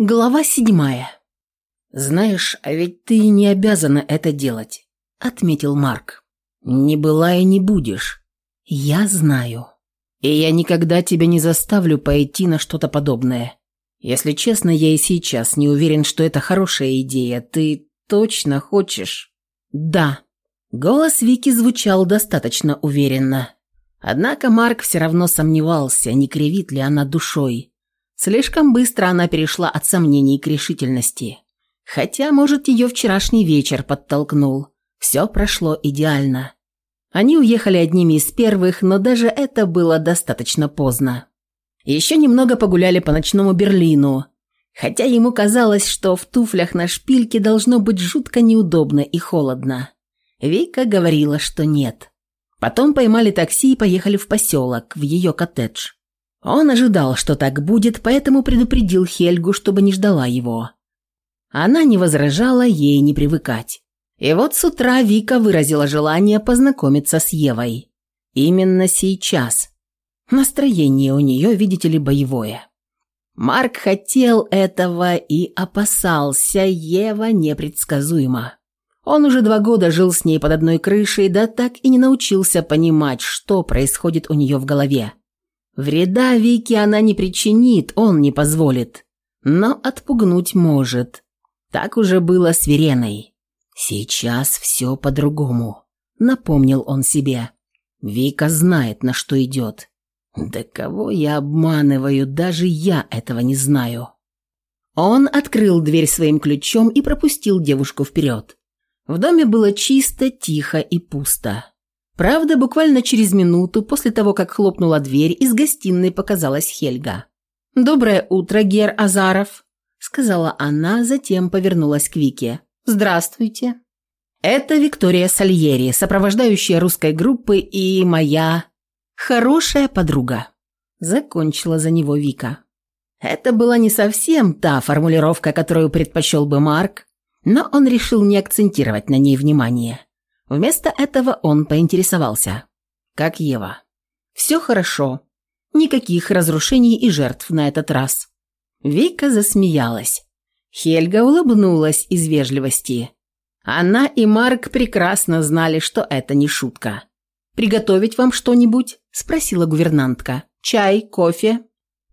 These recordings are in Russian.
Глава седьмая. «Знаешь, а ведь ты не обязана это делать», — отметил Марк. «Не была и не будешь». «Я знаю. И я никогда тебя не заставлю пойти на что-то подобное. Если честно, я и сейчас не уверен, что это хорошая идея. Ты точно хочешь?» «Да». Голос Вики звучал достаточно уверенно. Однако Марк все равно сомневался, не кривит ли она душой. Слишком быстро она перешла от сомнений к решительности. Хотя, может, ее вчерашний вечер подтолкнул. Все прошло идеально. Они уехали одними из первых, но даже это было достаточно поздно. Еще немного погуляли по ночному Берлину, хотя ему казалось, что в туфлях на шпильке должно быть жутко неудобно и холодно. Вика говорила, что нет. Потом поймали такси и поехали в поселок, в ее коттедж. Он ожидал, что так будет, поэтому предупредил Хельгу, чтобы не ждала его. Она не возражала, ей не привыкать. И вот с утра Вика выразила желание познакомиться с Евой. Именно сейчас. Настроение у нее, видите ли, боевое. Марк хотел этого и опасался, Ева непредсказуема. Он уже два года жил с ней под одной крышей, да так и не научился понимать, что происходит у нее в голове. Вреда Вике она не причинит, он не позволит. Но отпугнуть может. Так уже было с Вереной. Сейчас все по-другому, напомнил он себе. Вика знает, на что идет. Да кого я обманываю, даже я этого не знаю. Он открыл дверь своим ключом и пропустил девушку вперед. В доме было чисто, тихо и пусто. Правда, буквально через минуту после того, как хлопнула дверь, из гостиной показалась Хельга. «Доброе утро, Гер Азаров», – сказала она, затем повернулась к Вике. «Здравствуйте». «Это Виктория Сальери, сопровождающая русской группы и моя хорошая подруга», – закончила за него Вика. Это была не совсем та формулировка, которую предпочел бы Марк, но он решил не акцентировать на ней внимание. Вместо этого он поинтересовался. «Как Ева?» «Все хорошо. Никаких разрушений и жертв на этот раз». Вика засмеялась. Хельга улыбнулась из вежливости. Она и Марк прекрасно знали, что это не шутка. «Приготовить вам что-нибудь?» – спросила гувернантка. «Чай, кофе?»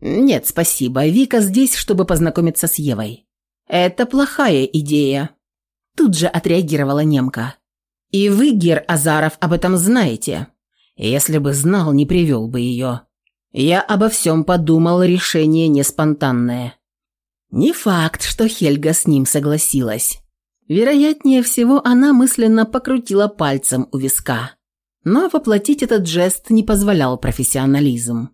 «Нет, спасибо. Вика здесь, чтобы познакомиться с Евой». «Это плохая идея», – тут же отреагировала немка. И вы, Гер Азаров, об этом знаете. Если бы знал, не привел бы ее. Я обо всем подумал, решение не спонтанное. Не факт, что Хельга с ним согласилась. Вероятнее всего, она мысленно покрутила пальцем у виска. Но воплотить этот жест не позволял профессионализм.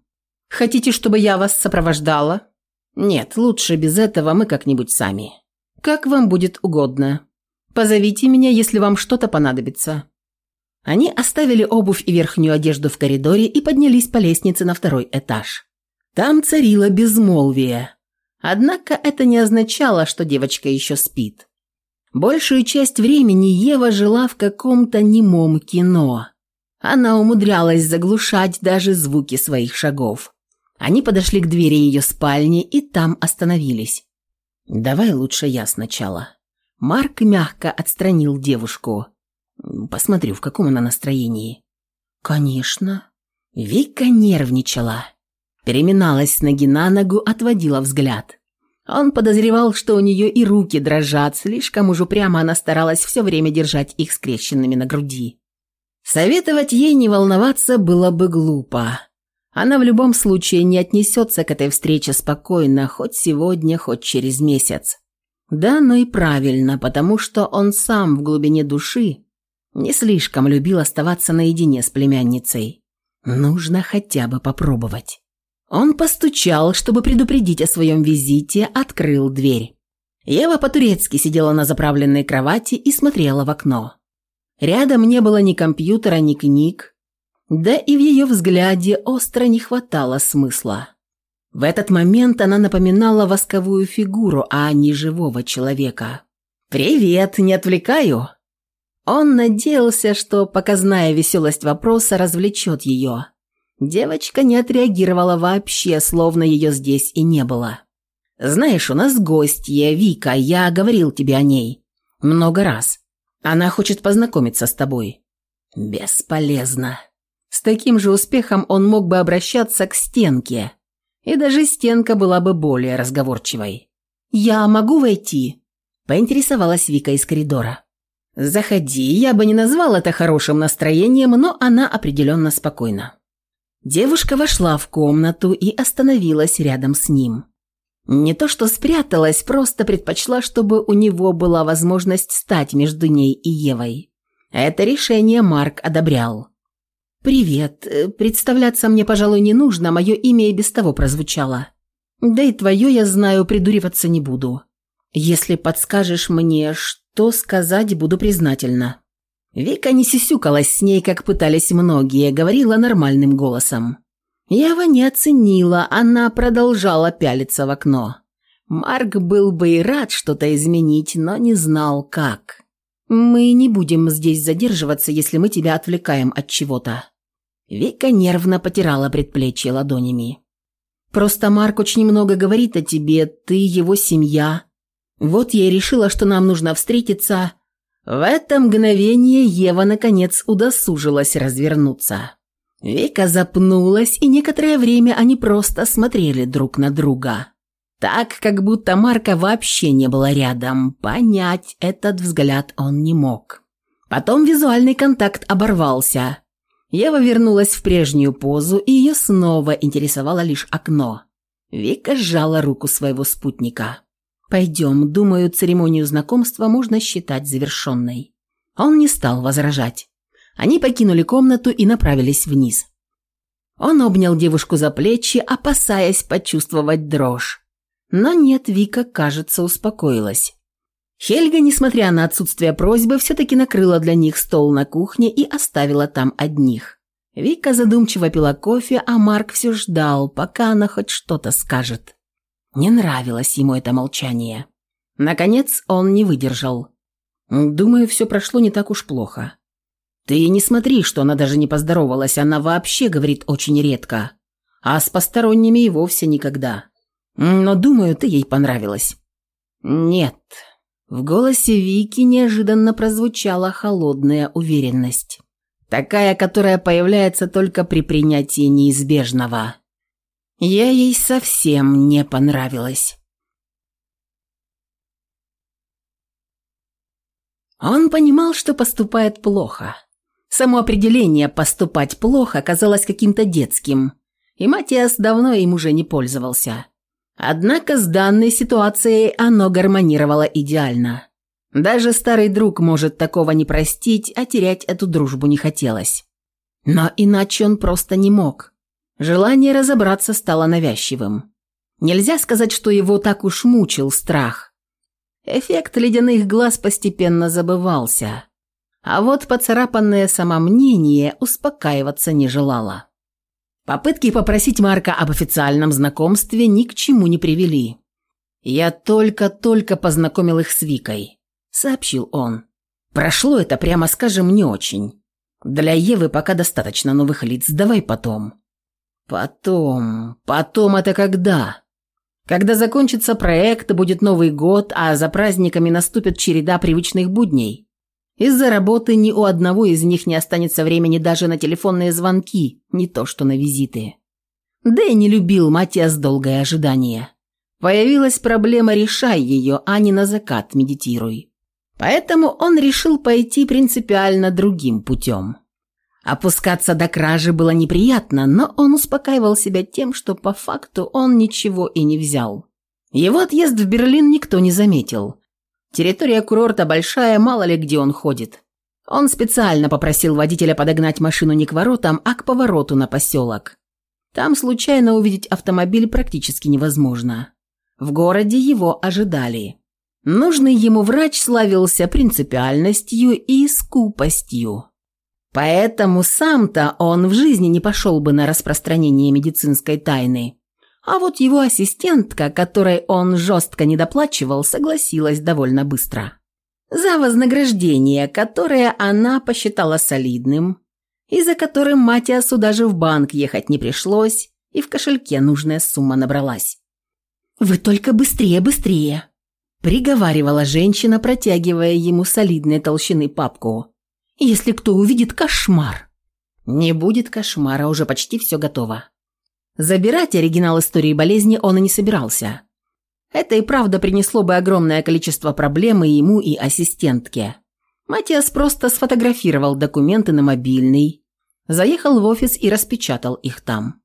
«Хотите, чтобы я вас сопровождала?» «Нет, лучше без этого мы как-нибудь сами. Как вам будет угодно. Позовите меня, если вам что-то понадобится». Они оставили обувь и верхнюю одежду в коридоре и поднялись по лестнице на второй этаж. Там царило безмолвие. Однако это не означало, что девочка еще спит. Большую часть времени Ева жила в каком-то немом кино. Она умудрялась заглушать даже звуки своих шагов. Они подошли к двери ее спальни и там остановились. «Давай лучше я сначала», Марк мягко отстранил девушку. «Посмотрю, в каком она настроении». «Конечно». Вика нервничала. Переминалась с ноги на ногу, отводила взгляд. Он подозревал, что у нее и руки дрожат, слишком уж упрямо она старалась все время держать их скрещенными на груди. Советовать ей не волноваться было бы глупо. Она в любом случае не отнесется к этой встрече спокойно, хоть сегодня, хоть через месяц. Да, но и правильно, потому что он сам в глубине души не слишком любил оставаться наедине с племянницей. Нужно хотя бы попробовать. Он постучал, чтобы предупредить о своем визите, открыл дверь. Ева по-турецки сидела на заправленной кровати и смотрела в окно. Рядом не было ни компьютера, ни книг, да и в ее взгляде остро не хватало смысла. В этот момент она напоминала восковую фигуру, а не живого человека. «Привет, не отвлекаю?» Он надеялся, что показная веселость вопроса развлечет ее. Девочка не отреагировала вообще, словно ее здесь и не было. Знаешь, у нас гостья Вика, я говорил тебе о ней. Много раз. Она хочет познакомиться с тобой. Бесполезно. С таким же успехом он мог бы обращаться к стенке. И даже стенка была бы более разговорчивой. «Я могу войти?» – поинтересовалась Вика из коридора. «Заходи, я бы не назвал это хорошим настроением, но она определенно спокойна». Девушка вошла в комнату и остановилась рядом с ним. Не то что спряталась, просто предпочла, чтобы у него была возможность стать между ней и Евой. Это решение Марк одобрял. «Привет. Представляться мне, пожалуй, не нужно, мое имя и без того прозвучало. Да и твое, я знаю, придуриваться не буду. Если подскажешь мне, что сказать, буду признательна». Вика не сисюкалась с ней, как пытались многие, говорила нормальным голосом. Ева не оценила, она продолжала пялиться в окно. Марк был бы и рад что-то изменить, но не знал, как. «Мы не будем здесь задерживаться, если мы тебя отвлекаем от чего-то». Вика нервно потирала предплечье ладонями. «Просто Марк очень много говорит о тебе, ты его семья. Вот я и решила, что нам нужно встретиться, в это мгновение Ева наконец удосужилась развернуться. Вика запнулась, и некоторое время они просто смотрели друг на друга. Так, как будто Марка вообще не было рядом. Понять этот взгляд он не мог. Потом визуальный контакт оборвался. Ева вернулась в прежнюю позу, и ее снова интересовало лишь окно. Вика сжала руку своего спутника. «Пойдем, думаю, церемонию знакомства можно считать завершенной». Он не стал возражать. Они покинули комнату и направились вниз. Он обнял девушку за плечи, опасаясь почувствовать дрожь. Но нет, Вика, кажется, успокоилась. Хельга, несмотря на отсутствие просьбы, все-таки накрыла для них стол на кухне и оставила там одних. Вика задумчиво пила кофе, а Марк все ждал, пока она хоть что-то скажет. Не нравилось ему это молчание. Наконец он не выдержал. «Думаю, все прошло не так уж плохо. Ты не смотри, что она даже не поздоровалась, она вообще говорит очень редко. А с посторонними и вовсе никогда. Но, думаю, ты ей понравилась». «Нет». В голосе Вики неожиданно прозвучала холодная уверенность. Такая, которая появляется только при принятии неизбежного. Я ей совсем не понравилась. Он понимал, что поступает плохо. Само определение «поступать плохо» казалось каким-то детским, и Матиас давно им уже не пользовался. Однако с данной ситуацией оно гармонировало идеально. Даже старый друг может такого не простить, а терять эту дружбу не хотелось. Но иначе он просто не мог. Желание разобраться стало навязчивым. Нельзя сказать, что его так уж мучил страх. Эффект ледяных глаз постепенно забывался. А вот поцарапанное самомнение успокаиваться не желало. Попытки попросить Марка об официальном знакомстве ни к чему не привели. «Я только-только познакомил их с Викой», — сообщил он. «Прошло это, прямо скажем, не очень. Для Евы пока достаточно новых лиц, давай потом». Потом... Потом это когда? Когда закончится проект, будет Новый год, а за праздниками наступит череда привычных будней. Из-за работы ни у одного из них не останется времени даже на телефонные звонки, не то что на визиты. Да и не любил Матиас долгое ожидание. Появилась проблема, решай ее, а не на закат медитируй. Поэтому он решил пойти принципиально другим путем. Опускаться до кражи было неприятно, но он успокаивал себя тем, что по факту он ничего и не взял. Его отъезд в Берлин никто не заметил. Территория курорта большая, мало ли где он ходит. Он специально попросил водителя подогнать машину не к воротам, а к повороту на поселок. Там случайно увидеть автомобиль практически невозможно. В городе его ожидали. Нужный ему врач славился принципиальностью и скупостью. Поэтому сам-то он в жизни не пошел бы на распространение медицинской тайны. А вот его ассистентка, которой он жестко недоплачивал, согласилась довольно быстро. За вознаграждение, которое она посчитала солидным, и за которым Матиасу даже в банк ехать не пришлось, и в кошельке нужная сумма набралась. «Вы только быстрее, быстрее!» Приговаривала женщина, протягивая ему солидной толщины папку. «Если кто увидит, кошмар!» «Не будет кошмара, уже почти все готово». Забирать оригинал истории болезни он и не собирался. Это и правда принесло бы огромное количество проблем и ему, и ассистентке. Матиас просто сфотографировал документы на мобильный, заехал в офис и распечатал их там.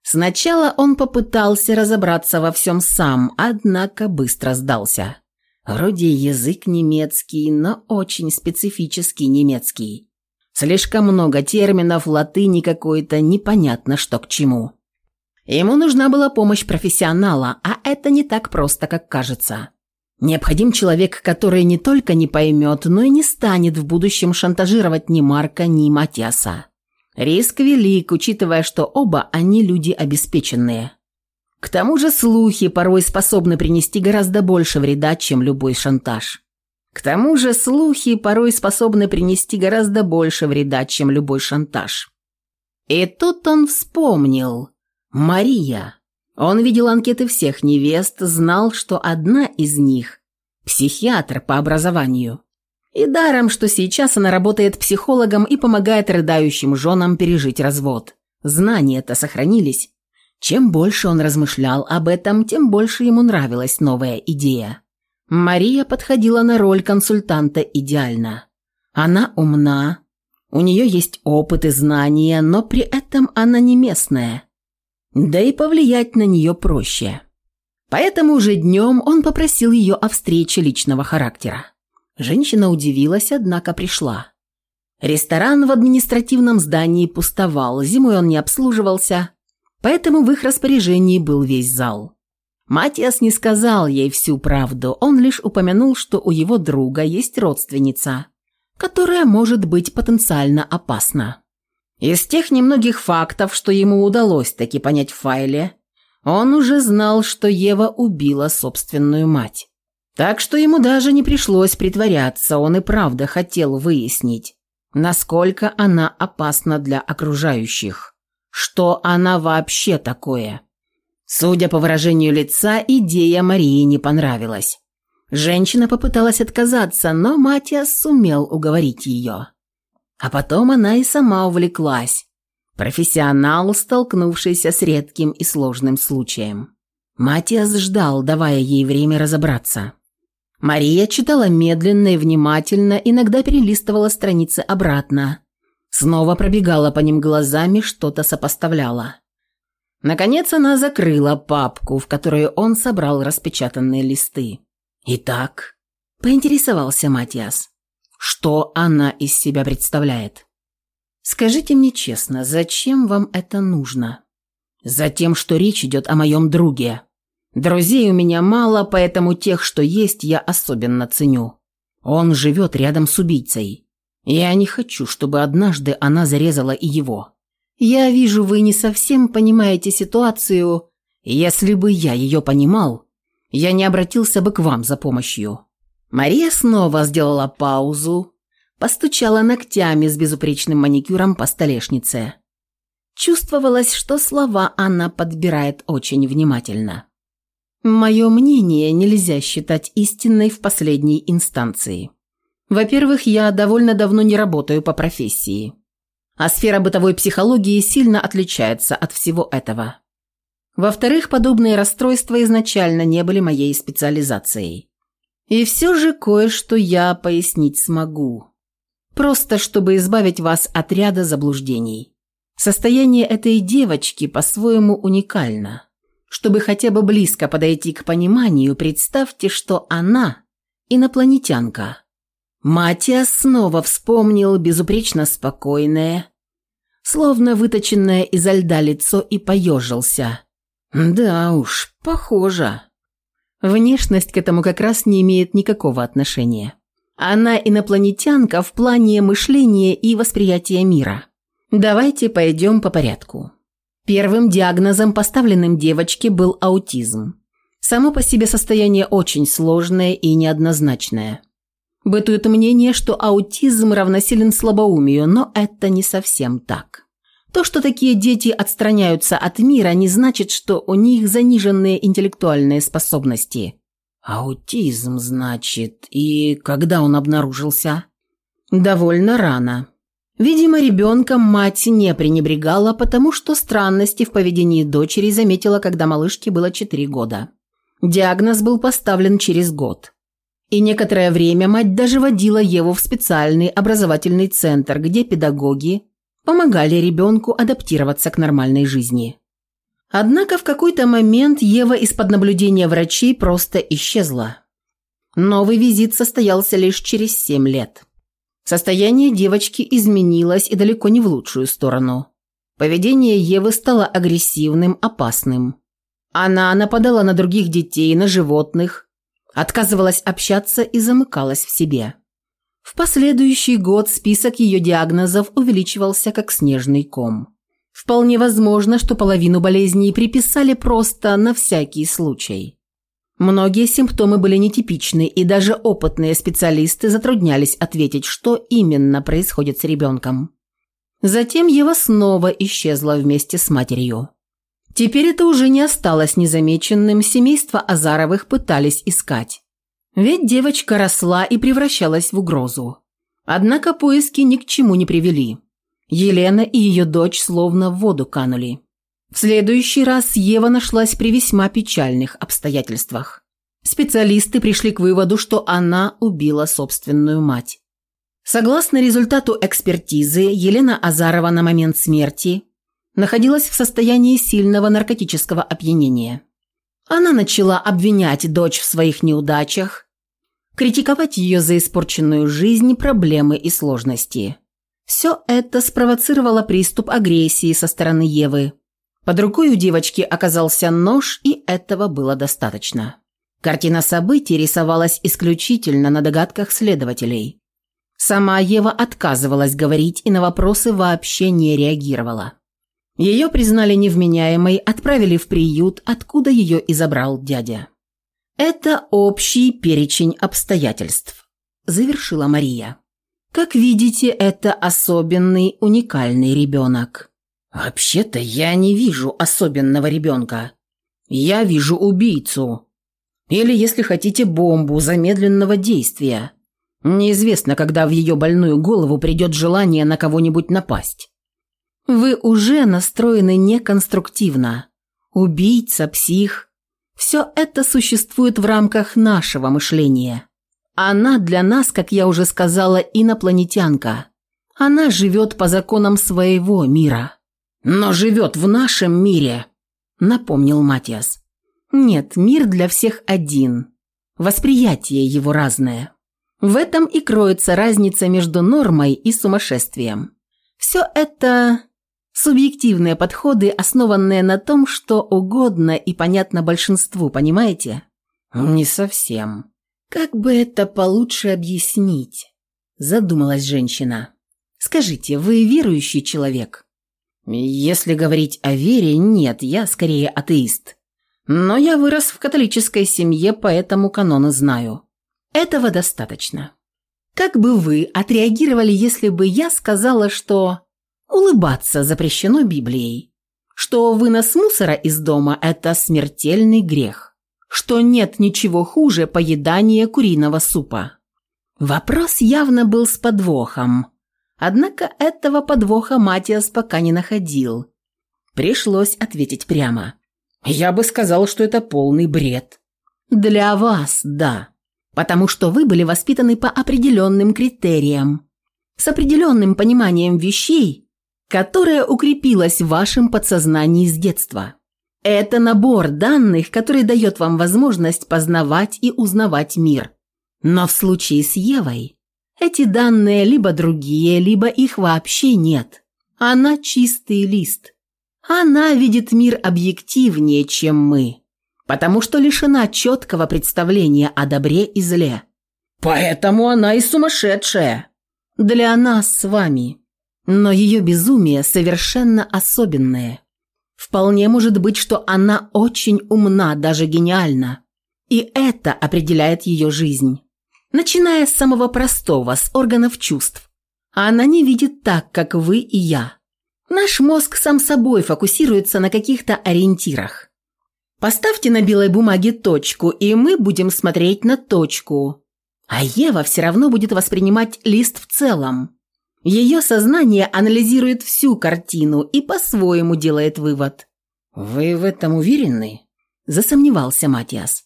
Сначала он попытался разобраться во всем сам, однако быстро сдался. Вроде язык немецкий, но очень специфический немецкий. Слишком много терминов, латыни какой-то, непонятно что к чему. Ему нужна была помощь профессионала, а это не так просто, как кажется. Необходим человек, который не только не поймет, но и не станет в будущем шантажировать ни Марка, ни Матиаса. Риск велик, учитывая, что оба они люди обеспеченные. К тому же слухи порой способны принести гораздо больше вреда, чем любой шантаж. К тому же слухи порой способны принести гораздо больше вреда, чем любой шантаж. И тут он вспомнил. Мария. Он видел анкеты всех невест, знал, что одна из них – психиатр по образованию. И даром, что сейчас она работает психологом и помогает рыдающим женам пережить развод. Знания-то сохранились. Чем больше он размышлял об этом, тем больше ему нравилась новая идея. Мария подходила на роль консультанта идеально. Она умна, у нее есть опыт и знания, но при этом она не местная. Да и повлиять на нее проще. Поэтому уже днем он попросил ее о встрече личного характера. Женщина удивилась, однако пришла. Ресторан в административном здании пустовал, зимой он не обслуживался, поэтому в их распоряжении был весь зал. Матиас не сказал ей всю правду, он лишь упомянул, что у его друга есть родственница, которая может быть потенциально опасна. Из тех немногих фактов, что ему удалось таки понять в файле, он уже знал, что Ева убила собственную мать. Так что ему даже не пришлось притворяться, он и правда хотел выяснить, насколько она опасна для окружающих, что она вообще такое. Судя по выражению лица, идея Марии не понравилась. Женщина попыталась отказаться, но Матиас сумел уговорить ее. А потом она и сама увлеклась. Профессионал, столкнувшийся с редким и сложным случаем. Матиас ждал, давая ей время разобраться. Мария читала медленно и внимательно, иногда перелистывала страницы обратно. Снова пробегала по ним глазами, что-то сопоставляла. Наконец она закрыла папку, в которую он собрал распечатанные листы. «Итак», – поинтересовался Матиас, – «что она из себя представляет?» «Скажите мне честно, зачем вам это нужно?» «Затем, что речь идет о моем друге», Друзей у меня мало, поэтому тех, что есть, я особенно ценю. Он живет рядом с убийцей. Я не хочу, чтобы однажды она зарезала и его. Я вижу, вы не совсем понимаете ситуацию. Если бы я ее понимал, я не обратился бы к вам за помощью». Мария снова сделала паузу, постучала ногтями с безупречным маникюром по столешнице. Чувствовалось, что слова она подбирает очень внимательно. Мое мнение нельзя считать истинной в последней инстанции. Во-первых, я довольно давно не работаю по профессии. А сфера бытовой психологии сильно отличается от всего этого. Во-вторых, подобные расстройства изначально не были моей специализацией. И все же кое-что я пояснить смогу. Просто чтобы избавить вас от ряда заблуждений. Состояние этой девочки по-своему уникально. Чтобы хотя бы близко подойти к пониманию, представьте, что она инопланетянка. Матиас снова вспомнил безупречно спокойное, словно выточенное изо льда лицо и поежился. Да уж, похоже. Внешность к этому как раз не имеет никакого отношения. Она инопланетянка в плане мышления и восприятия мира. Давайте пойдем по порядку. Первым диагнозом, поставленным девочке, был аутизм. Само по себе состояние очень сложное и неоднозначное. Бытует мнение, что аутизм равносилен слабоумию, но это не совсем так. То, что такие дети отстраняются от мира, не значит, что у них заниженные интеллектуальные способности. Аутизм, значит, и когда он обнаружился? Довольно рано. Видимо, ребенком мать не пренебрегала, потому что странности в поведении дочери заметила, когда малышке было 4 года. Диагноз был поставлен через год. И некоторое время мать даже водила Еву в специальный образовательный центр, где педагоги помогали ребенку адаптироваться к нормальной жизни. Однако в какой-то момент Ева из-под наблюдения врачей просто исчезла. Новый визит состоялся лишь через 7 лет. Состояние девочки изменилось и далеко не в лучшую сторону. Поведение Евы стало агрессивным, опасным. Она нападала на других детей, на животных, отказывалась общаться и замыкалась в себе. В последующий год список ее диагнозов увеличивался как снежный ком. Вполне возможно, что половину болезней приписали просто на всякий случай. Многие симптомы были нетипичны, и даже опытные специалисты затруднялись ответить, что именно происходит с ребенком. Затем Ева снова исчезла вместе с матерью. Теперь это уже не осталось незамеченным, семейство Азаровых пытались искать. Ведь девочка росла и превращалась в угрозу. Однако поиски ни к чему не привели. Елена и ее дочь словно в воду канули. В следующий раз Ева нашлась при весьма печальных обстоятельствах. Специалисты пришли к выводу, что она убила собственную мать. Согласно результату экспертизы, Елена Азарова на момент смерти находилась в состоянии сильного наркотического опьянения. Она начала обвинять дочь в своих неудачах, критиковать ее за испорченную жизнь, проблемы и сложности. Все это спровоцировало приступ агрессии со стороны Евы. Под рукой у девочки оказался нож, и этого было достаточно. Картина событий рисовалась исключительно на догадках следователей. Сама Ева отказывалась говорить и на вопросы вообще не реагировала. Ее признали невменяемой, отправили в приют, откуда ее и забрал дядя. «Это общий перечень обстоятельств», – завершила Мария. «Как видите, это особенный, уникальный ребенок». «Вообще-то я не вижу особенного ребенка. Я вижу убийцу. Или, если хотите, бомбу замедленного действия. Неизвестно, когда в ее больную голову придет желание на кого-нибудь напасть. Вы уже настроены неконструктивно. Убийца, псих. Все это существует в рамках нашего мышления. Она для нас, как я уже сказала, инопланетянка. Она живет по законам своего мира. Но живет в нашем мире, напомнил Матиас. Нет, мир для всех один. Восприятие его разное. В этом и кроется разница между нормой и сумасшествием. Все это Субъективные подходы, основанные на том, что угодно и понятно большинству, понимаете? Не совсем. Как бы это получше объяснить? Задумалась женщина. Скажите, вы верующий человек? Если говорить о вере, нет, я скорее атеист. Но я вырос в католической семье, поэтому каноны знаю. Этого достаточно. Как бы вы отреагировали, если бы я сказала, что Улыбаться запрещено Библией. Что вынос мусора из дома – это смертельный грех. Что нет ничего хуже поедания куриного супа. Вопрос явно был с подвохом. Однако этого подвоха Матиас пока не находил. Пришлось ответить прямо. «Я бы сказал, что это полный бред». «Для вас – да. Потому что вы были воспитаны по определенным критериям. С определенным пониманием вещей которая укрепилась в вашем подсознании с детства. Это набор данных, который дает вам возможность познавать и узнавать мир. Но в случае с Евой эти данные либо другие, либо их вообще нет. Она чистый лист. Она видит мир объективнее, чем мы, потому что лишена четкого представления о добре и зле. Поэтому она и сумасшедшая. Для нас с вами. Но ее безумие совершенно особенное. Вполне может быть, что она очень умна, даже гениальна. И это определяет ее жизнь. Начиная с самого простого, с органов чувств. Она не видит так, как вы и я. Наш мозг сам собой фокусируется на каких-то ориентирах. Поставьте на белой бумаге точку, и мы будем смотреть на точку. А Ева все равно будет воспринимать лист в целом. Ее сознание анализирует всю картину и по-своему делает вывод. «Вы в этом уверены?» – засомневался Матиас.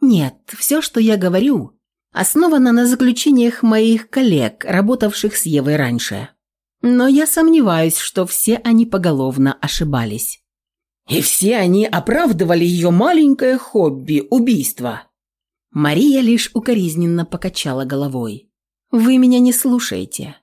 «Нет, все, что я говорю, основано на заключениях моих коллег, работавших с Евой раньше. Но я сомневаюсь, что все они поголовно ошибались». «И все они оправдывали ее маленькое хобби – убийство?» Мария лишь укоризненно покачала головой. «Вы меня не слушаете.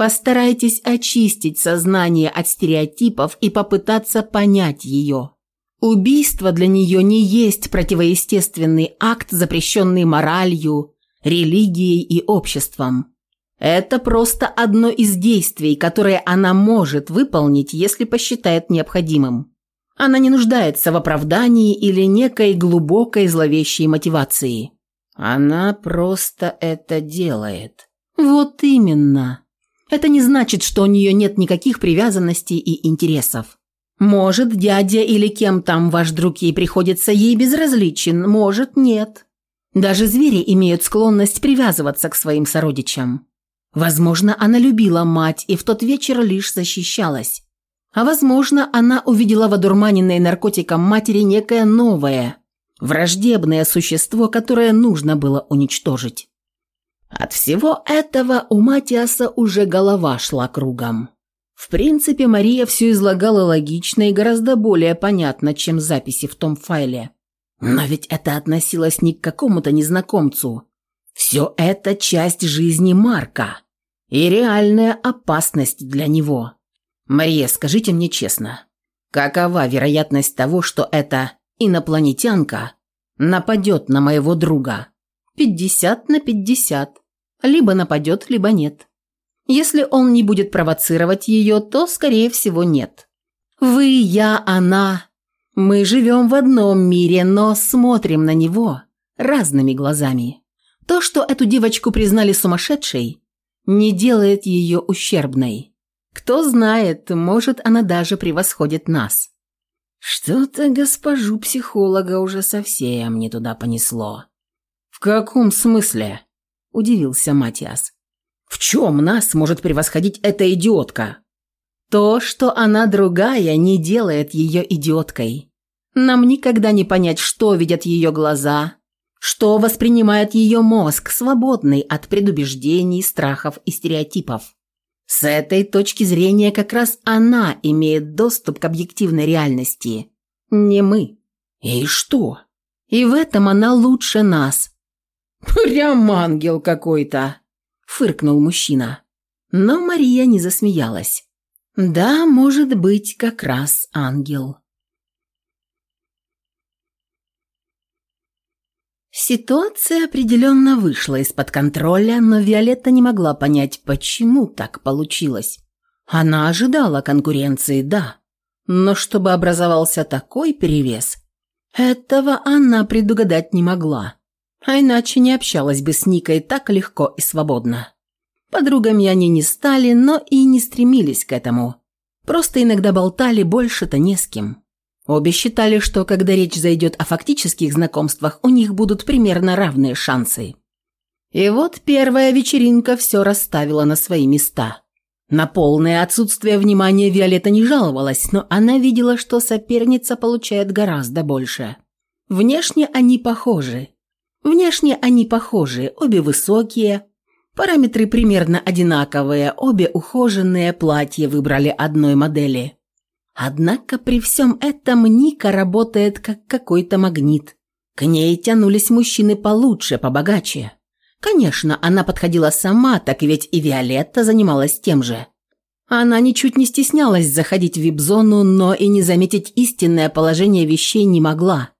Постарайтесь очистить сознание от стереотипов и попытаться понять ее. Убийство для нее не есть противоестественный акт, запрещенный моралью, религией и обществом. Это просто одно из действий, которое она может выполнить, если посчитает необходимым. Она не нуждается в оправдании или некой глубокой зловещей мотивации. Она просто это делает. Вот именно. Это не значит, что у нее нет никаких привязанностей и интересов. Может, дядя или кем там ваш друг ей приходится ей безразличен, может, нет. Даже звери имеют склонность привязываться к своим сородичам. Возможно, она любила мать и в тот вечер лишь защищалась. А возможно, она увидела в одурманенной наркотиком матери некое новое, враждебное существо, которое нужно было уничтожить. От всего этого у Матиаса уже голова шла кругом. В принципе, Мария все излагала логично и гораздо более понятно, чем записи в том файле. Но ведь это относилось не к какому-то незнакомцу. Все это часть жизни Марка и реальная опасность для него. Мария, скажите мне честно, какова вероятность того, что эта инопланетянка нападет на моего друга? Пятьдесят на пятьдесят. Либо нападет, либо нет. Если он не будет провоцировать ее, то, скорее всего, нет. Вы, я, она. Мы живем в одном мире, но смотрим на него разными глазами. То, что эту девочку признали сумасшедшей, не делает ее ущербной. Кто знает, может, она даже превосходит нас. Что-то госпожу психолога уже совсем не туда понесло. В каком смысле? – удивился Матиас. «В чем нас может превосходить эта идиотка?» «То, что она другая, не делает ее идиоткой. Нам никогда не понять, что видят ее глаза, что воспринимает ее мозг, свободный от предубеждений, страхов и стереотипов. С этой точки зрения как раз она имеет доступ к объективной реальности, не мы. И что? И в этом она лучше нас, «Прям ангел какой-то!» – фыркнул мужчина. Но Мария не засмеялась. «Да, может быть, как раз ангел». Ситуация определенно вышла из-под контроля, но Виолетта не могла понять, почему так получилось. Она ожидала конкуренции, да, но чтобы образовался такой перевес, этого она предугадать не могла. А иначе не общалась бы с Никой так легко и свободно. Подругами они не стали, но и не стремились к этому. Просто иногда болтали больше-то не с кем. Обе считали, что когда речь зайдет о фактических знакомствах, у них будут примерно равные шансы. И вот первая вечеринка все расставила на свои места. На полное отсутствие внимания Виолетта не жаловалась, но она видела, что соперница получает гораздо больше. Внешне они похожи, Внешне они похожи, обе высокие, параметры примерно одинаковые, обе ухоженные, платья выбрали одной модели. Однако при всем этом Ника работает как какой-то магнит. К ней тянулись мужчины получше, побогаче. Конечно, она подходила сама, так ведь и Виолетта занималась тем же. Она ничуть не стеснялась заходить в вип-зону, но и не заметить истинное положение вещей не могла.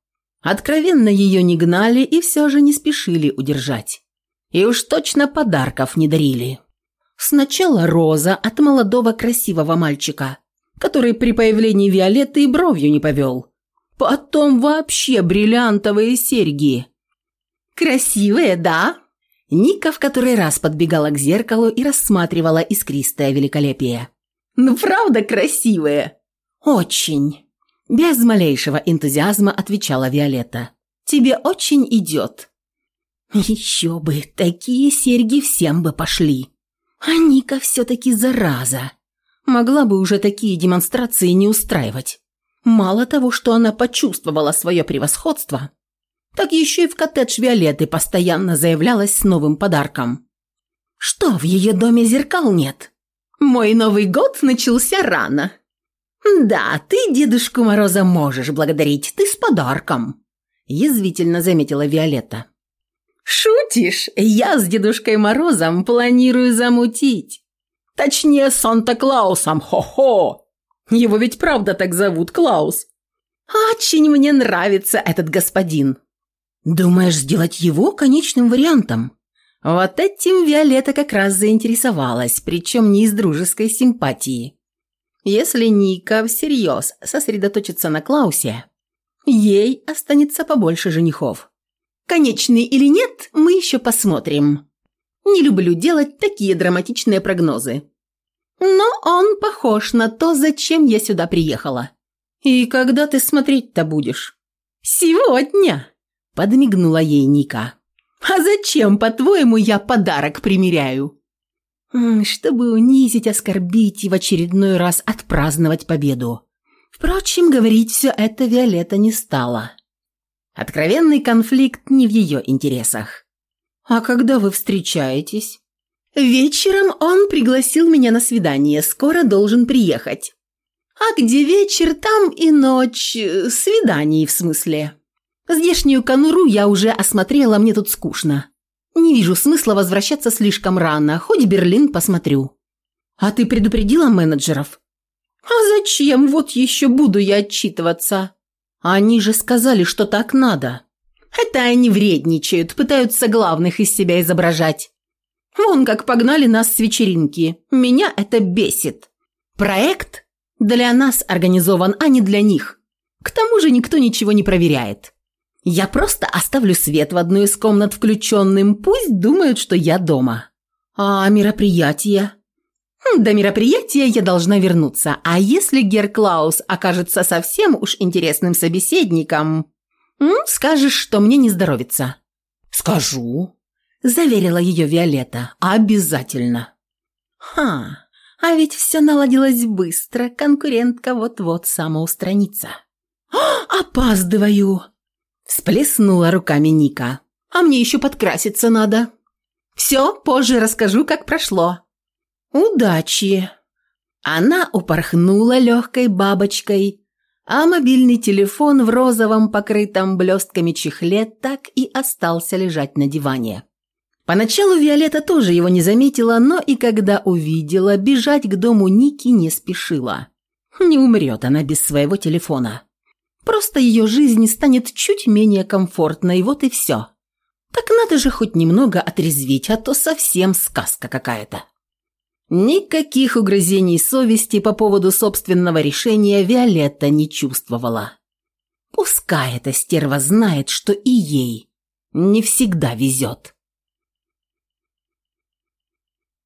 Откровенно ее не гнали и все же не спешили удержать. И уж точно подарков не дарили. Сначала роза от молодого красивого мальчика, который при появлении Виолетты и бровью не повел. Потом вообще бриллиантовые серьги. «Красивые, да?» Ника в который раз подбегала к зеркалу и рассматривала искристое великолепие. Ну правда красивые?» «Очень». Без малейшего энтузиазма отвечала Виолетта. «Тебе очень идет». «Еще бы, такие серьги всем бы пошли. А Ника все-таки зараза. Могла бы уже такие демонстрации не устраивать. Мало того, что она почувствовала свое превосходство, так еще и в коттедж Виолетты постоянно заявлялась с новым подарком. Что, в ее доме зеркал нет? Мой Новый год начался рано. Да, ты Дедушку Мороза можешь благодарить, ты с подарком, язвительно заметила Виолетта. Шутишь? Я с Дедушкой Морозом планирую замутить. Точнее, Санта-Клаусом, хо-хо. Его ведь правда так зовут, Клаус. Очень мне нравится этот господин. Думаешь сделать его конечным вариантом? Вот этим Виолетта как раз заинтересовалась, причем не из дружеской симпатии. Если Ника всерьез сосредоточится на Клаусе, ей останется побольше женихов. Конечный или нет, мы еще посмотрим. Не люблю делать такие драматичные прогнозы. Но он похож на то, зачем я сюда приехала. И когда ты смотреть-то будешь? Сегодня, подмигнула ей Ника. А зачем, по-твоему, я подарок примеряю? Чтобы унизить, оскорбить и в очередной раз отпраздновать победу. Впрочем, говорить все это Виолетта не стала. Откровенный конфликт не в ее интересах. «А когда вы встречаетесь?» «Вечером он пригласил меня на свидание, скоро должен приехать». «А где вечер, там и ночь, свиданий в смысле». Здешнюю конуру я уже осмотрела, мне тут скучно. Не вижу смысла возвращаться слишком рано, хоть Берлин посмотрю. А ты предупредила менеджеров? А зачем? Вот еще буду я отчитываться. Они же сказали, что так надо. Это они вредничают, пытаются главных из себя изображать. Вон как погнали нас с вечеринки. Меня это бесит. Проект для нас организован, а не для них. К тому же никто ничего не проверяет. Я просто оставлю свет в одной из комнат включенным, пусть думают, что я дома. А мероприятия? Хм, до мероприятия я должна вернуться, а если Гер Клаус окажется совсем уж интересным собеседником, скажешь, что мне не здоровится. Скажу, заверила ее Виолетта. Обязательно. Ха, а ведь все наладилось быстро, конкурентка вот-вот самоустранится. «Опаздываю!» Всплеснула руками Ника. «А мне еще подкраситься надо». «Все, позже расскажу, как прошло». «Удачи!» Она упорхнула легкой бабочкой, а мобильный телефон в розовом покрытом блестками чехле так и остался лежать на диване. Поначалу Виолетта тоже его не заметила, но и когда увидела, бежать к дому Ники не спешила. Не умрет она без своего телефона. Просто ее жизнь станет чуть менее комфортной, вот и все. Так надо же хоть немного отрезвить, а то совсем сказка какая-то. Никаких угрызений совести по поводу собственного решения Виолетта не чувствовала. Пускай эта стерва знает, что и ей не всегда везет.